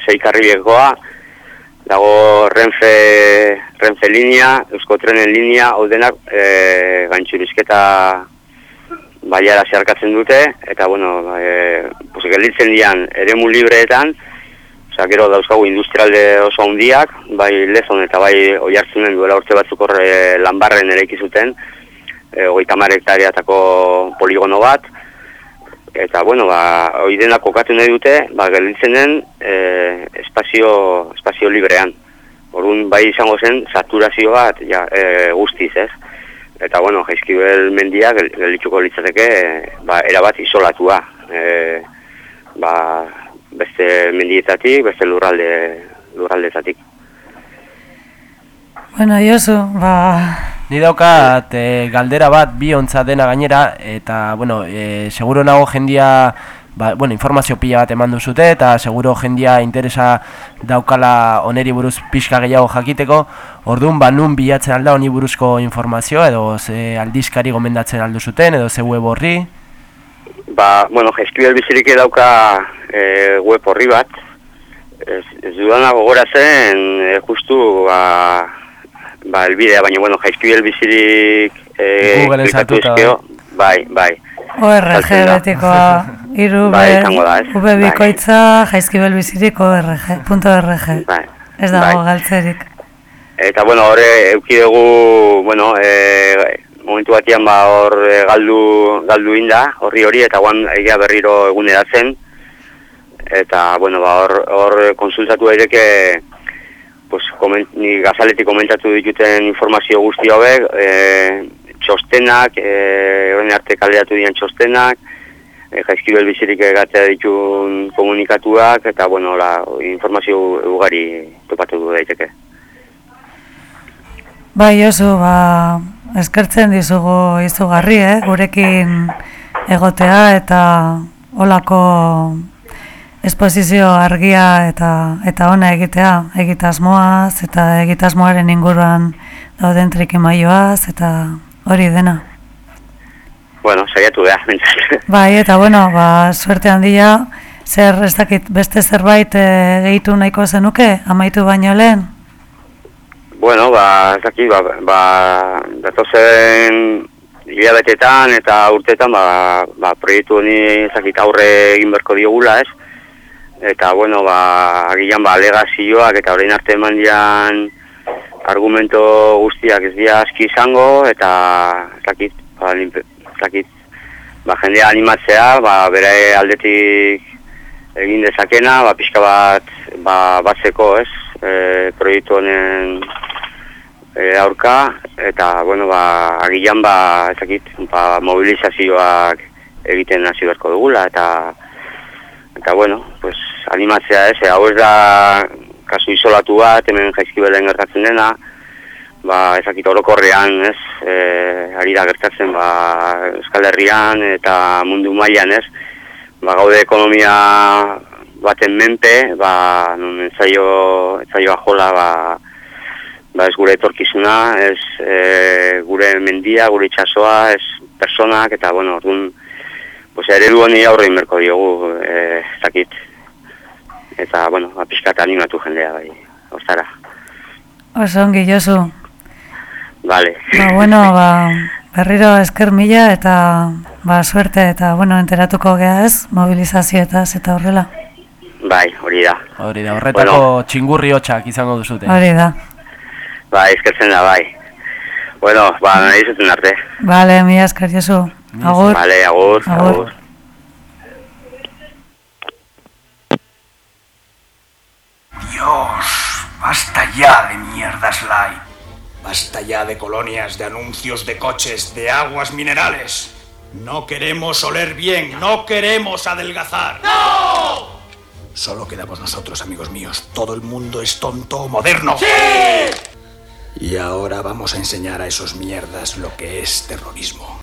sei karrilekoa, dago Renfe, Renfe linea, Eusko Trenen linea, hau denak eh, gantxurizketa baiara zeharkatzen dute, eta bueno, eh, pues, gelditzen dian eremu libreetan, Osea, gero dauzkagu industrialde oso handiak, bai lezon eta bai oi hartzunen duela urte batzuk horre lanbarren ere ikizuten, e, hamar hektareatako poligono bat, eta bueno, ba, hoi denak kokatu nahi dute, ba, gelditzen den e, espazio, espazio librean. Orduan bai izango zen saturazio bat ja, e, guztiz, ez? Eta bueno, jaizkibel mendia gel- geldituko litzateke ba, erabat isolatua. E, ba, beste mendietatik, beste lurralde lurraldetatik. Bueno, Josu, ba, Ni daukat e, galdera bat bi ontza dena gainera eta bueno, e, seguro nago jendia ba, bueno, informazio pila bat eman duzute eta seguro jendia interesa daukala oneri buruz pixka gehiago jakiteko. Orduan ba nun bilatzen alda honi buruzko informazioa edo ze aldizkari gomendatzen aldu zuten edo ze web horri. Ba, bueno, jaizkibel bizirik dauka e, web horri bat. Ez, ez dudana gogoratzen, e, justu, ba, ba, elbidea, baina, bueno, jaizkibel bizirik e, ezkero, bai, bai. ORG betikoa, iru Bai, da, ube Bai. bikoitza, jaizkibel bizirik ORG, punto ORG. Bai, Ez dago bai. galtzerik. Eta, bueno, hor euki dugu, bueno, e, momentu batian ba hor e, galdu, galdu inda, horri hori, eta guan egia berriro eguneratzen. Eta, bueno, ba hor, hor konsultatu daiteke, pues, koment, ni gazaletik komentatu dituten informazio guzti hauek, e, txostenak, e, orain arte kaleratu dian txostenak, e, jaizkibel bizirik egatea ditun komunikatuak, eta, bueno, la, informazio ugari topatu du daiteke. Bai, Josu, ba, eskertzen dizugu izugarri, eh? gurekin egotea eta olako esposizio argia eta eta ona egitea, egitasmoaz eta egitasmoaren inguruan dauden trikimaioaz eta hori dena. Bueno, saiatu behar, mentzat. Bai, eta bueno, ba, suerte handia, zer ez dakit beste zerbait e, gehitu nahiko zenuke, amaitu baino lehen? bueno, ba, ez dakit, ba, ba, datozen hilabetetan eta urtetan, ba, ba, proiektu honi ez dakit aurre egin berko diogula, ez? Eta, bueno, ba, agian, ba, alegazioak eta orain arte eman dian argumento guztiak ez dira aski izango, eta ez dakit, ba, ez dakit, ba, jendea animatzea, ba, bere aldetik egin dezakena, ba, pixka bat, ba, batzeko, ez, e, proiektu honen e, aurka, eta, bueno, ba, agian, ba, ez dakit, ba, mobilizazioak egiten hasi beharko dugula, eta, eta, bueno, pues, animatzea, ez, hau ez da kasu isolatu bat, hemen jaizkibelen gertatzen dena, ba, ezakit orokorrean, ez, e, ari da gertatzen, ba, Euskal Herrian eta mundu mailan, ez, ba, gaude ekonomia baten menpe, ba, non entzaio, entzaioa jola, ba, ba, ez gure etorkizuna, ez e, gure mendia, gure itxasoa, ez personak, eta, bueno, orduan, pues, eredu honi aurre inberko diogu, e, ez dakit, eta, bueno, ba, pixkat animatu jendea, bai, ostara. Oso ongi, Josu. Vale. Ba, bueno, <laughs> ba, berriro esker mila eta ba, suerte eta, bueno, enteratuko gea ez, mobilizazioetaz eta horrela. Bai, hori da. Hori da, horretako Bueno. txingurri hotxak izango duzute. Hori da. Bai, eskertzen da, bai. Bueno, ba, nahi zuten arte. Vale, mila esker, Josu. Agur. Vale, agur, Agur. agur. Dios, basta ya de mierdas light. Basta ya de colonias, de anuncios de coches, de aguas minerales. No queremos oler bien, no queremos adelgazar. ¡No! Solo quedamos nosotros, amigos míos. Todo el mundo es tonto o moderno. ¡Sí! Y ahora vamos a enseñar a esos mierdas lo que es terrorismo.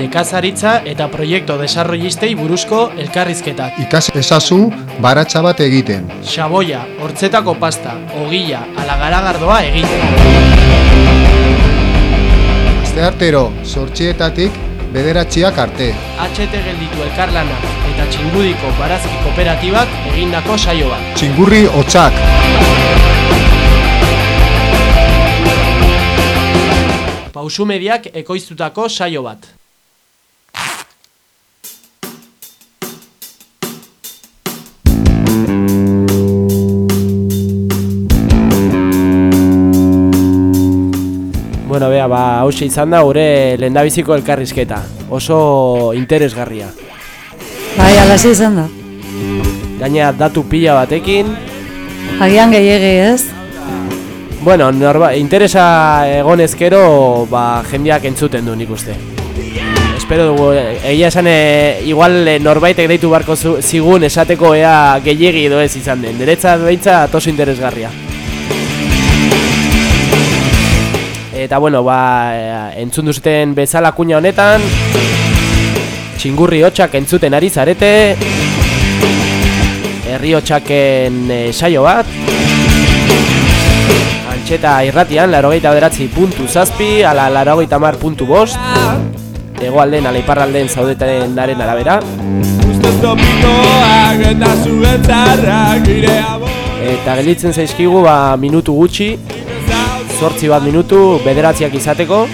Nekazaritza eta proiektu desarrollistei buruzko elkarrizketak. Ikas ezazu baratxa bat egiten. Xaboia, hortzetako pasta, ogila, ala garagardoa egiten. Asteartero, sortxietatik bederatziak arte. HT gelditu elkarlana eta txingudiko barazki kooperatibak egindako saio bat. Txingurri hotxak. Pausu mediak ekoiztutako saio bat. Bueno, bea, ba, hause izan da gure lehendabiziko elkarrizketa. Oso interesgarria. Bai, alaxe izan da. Gaina datu pila batekin, Agian gehiegi ez? Bueno, norba, interesa egonezkero, ba, jendeak entzuten du nik uste. Espero dugu, eh, egia esan, e, igual eh, norbaitek deitu barko zu, zigun esateko ea gehiegi edo ez izan den. Niretzat beintza oso interesgarria. Eta bueno, ba, entzun duzuten bezala kuña honetan, txingurri hotxak entzuten ari zarete, herri hotxaken eh, saio bat, Antxeta irratian, larogeita bederatzi puntu zazpi, ala larogeita mar puntu bost. Egoalden, ala iparralden zaudetaren daren arabera. Eta gelditzen zaizkigu, ba, minutu gutxi Zortzi bat minutu, bederatziak izateko.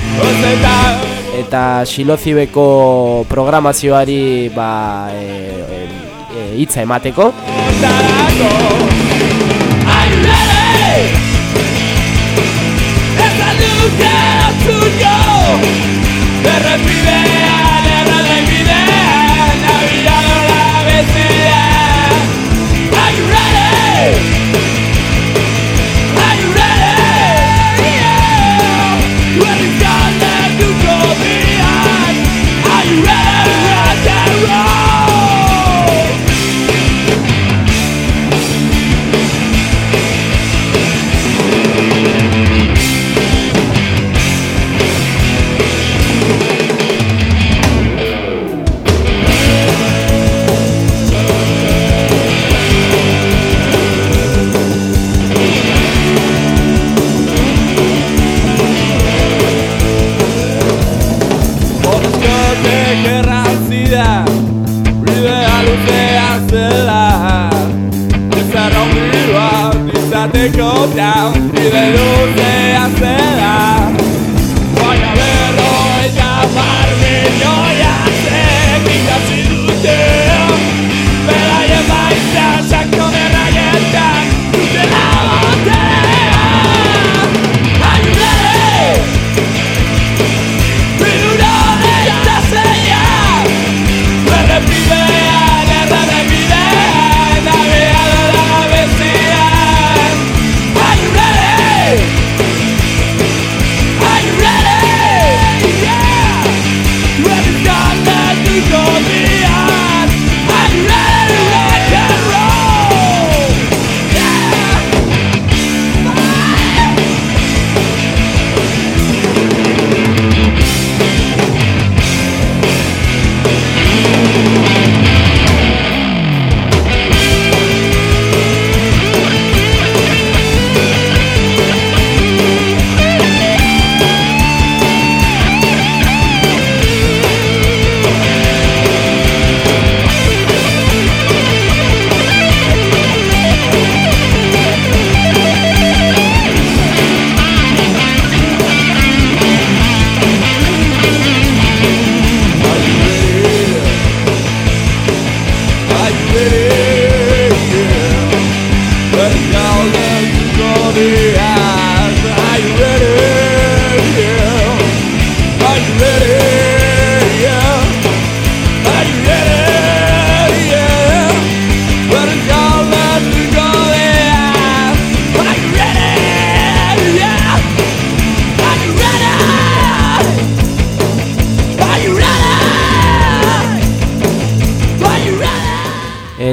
Eta silozibeko programazioari, ba, e, e, e, hitza emateko you got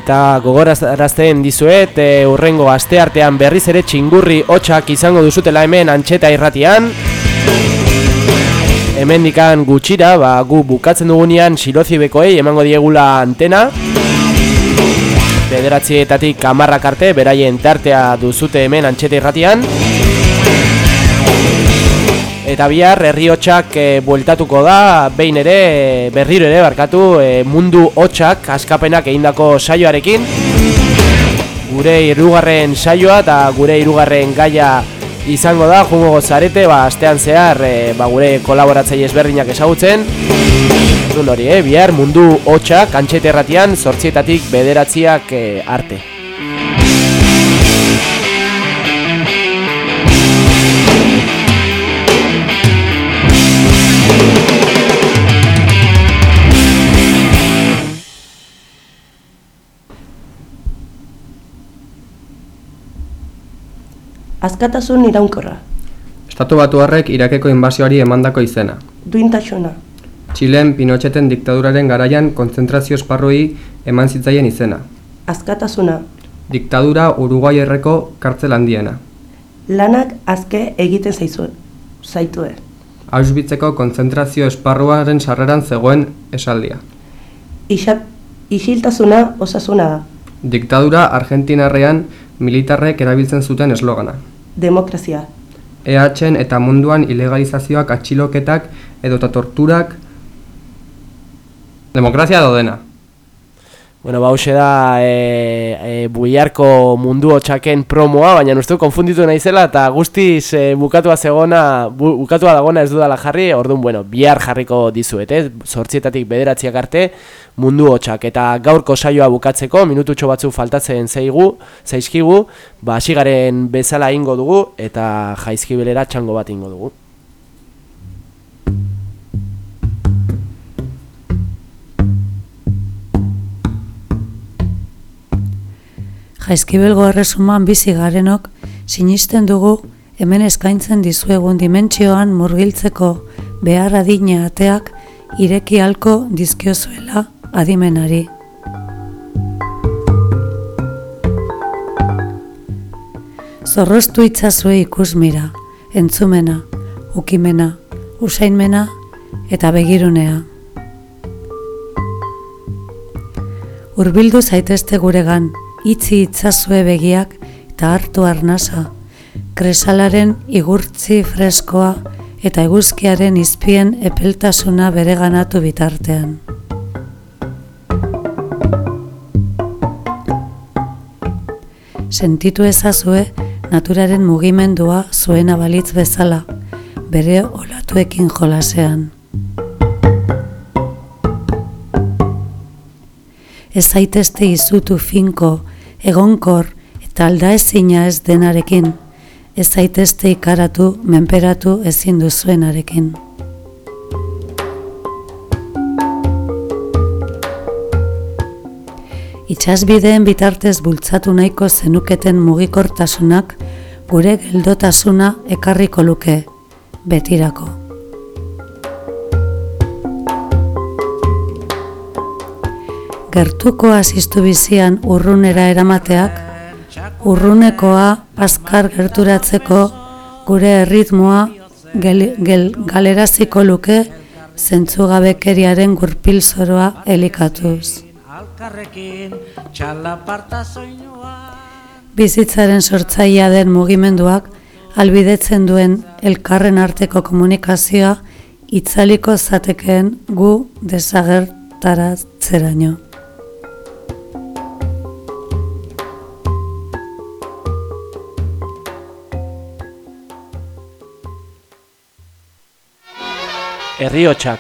Eta gogorazten dizuet, e, urrengo aste artean berriz ere txingurri hotxak izango duzutela hemen antxeta irratian. Hemen dikan gutxira, ba, gu bukatzen dugunean silozi bekoei emango diegula antena. Bederatzietatik kamarrak arte, beraien tartea duzute hemen antxeta irratian. Eta bihar herri hotxak e, bueltatuko da, behin ere, e, berriro ere, barkatu, e, mundu hotxak askapenak egindako saioarekin. Gure irugarren saioa eta gure irugarren gaia izango da, jungo gozarete, ba, astean zehar, e, ba, gure kolaboratzaile ezberdinak ezagutzen. Zun hori, e, bihar mundu hotxak, antxete erratian, sortzietatik bederatziak e, arte. Azkatasun iraunkorra, Estatu batuarrek Irakeko inbasioari emandako izena. duintasuna, Txilen Pinocheten diktaduraren garaian kontzentrazio esparroi eman zitzaien izena. azkatasuna, Diktadura Uruguai erreko kartzel handiena. lanak azke egiten zaizu, zaitue. Auschwitzeko kontzentrazio esparruaren sarreran zegoen esaldia. Isa, isiltasuna osasuna da, Diktadura Argentinarrean militarrek erabiltzen zuten eslogana. Demokrazia, EHN eta munduan ilegalizazioak atxiloketak edota torturak Demokrazia dodena. Bueno, ba, da e, e, buiarko mundu hotxaken promoa, baina uste konfunditu naizela eta guztiz e, bukatua zegona, bu, bukatua dagona ez dudala jarri, orduan, bueno, bihar jarriko dizuet, eh? Zortzietatik bederatziak arte mundu hotxak. Eta gaurko saioa bukatzeko, minututxo batzu faltatzen zaigu, zaizkigu, ba, asigaren bezala ingo dugu eta jaizkibelera txango bat ingo dugu. Jaizkibelgo erresuman bizi garenok sinisten dugu hemen eskaintzen dizuegun dimentsioan murgiltzeko behar adina ateak ireki halko dizkiozuela adimenari. Zorroztu itzazue ikusmira, entzumena, ukimena, usainmena eta begirunea. Urbildu zaitezte guregan, itzi itzazue begiak eta hartu arnasa, kresalaren igurtzi freskoa eta eguzkiaren izpien epeltasuna bereganatu bitartean. Sentitu ezazue naturaren mugimendua zuena balitz bezala, bere olatuekin jolasean. Ez zaitezte izutu finko, egonkor eta aldaezina ez denarekin, ez zaitezte ikaratu, menperatu ezin duzuenarekin. Itxasbideen bitartez bultzatu nahiko zenuketen mugikortasunak gure geldotasuna ekarriko luke, betirako. Gertuko asistu bizian urrunera eramateak, urrunekoa azkar gerturatzeko gure erritmoa gel, gel, galeraziko luke zentzugabekeriaren gurpil zoroa elikatuz. Bizitzaren sortzaia den mugimenduak albidetzen duen elkarren arteko komunikazioa itzaliko zatekeen gu desagertaratzeraino. Herriotsak,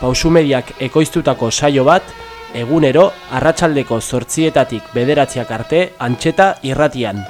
pausumediak ekoiztutako saio bat, egunero arratsaldeko zortzietatik bederatziak arte antxeta irratian.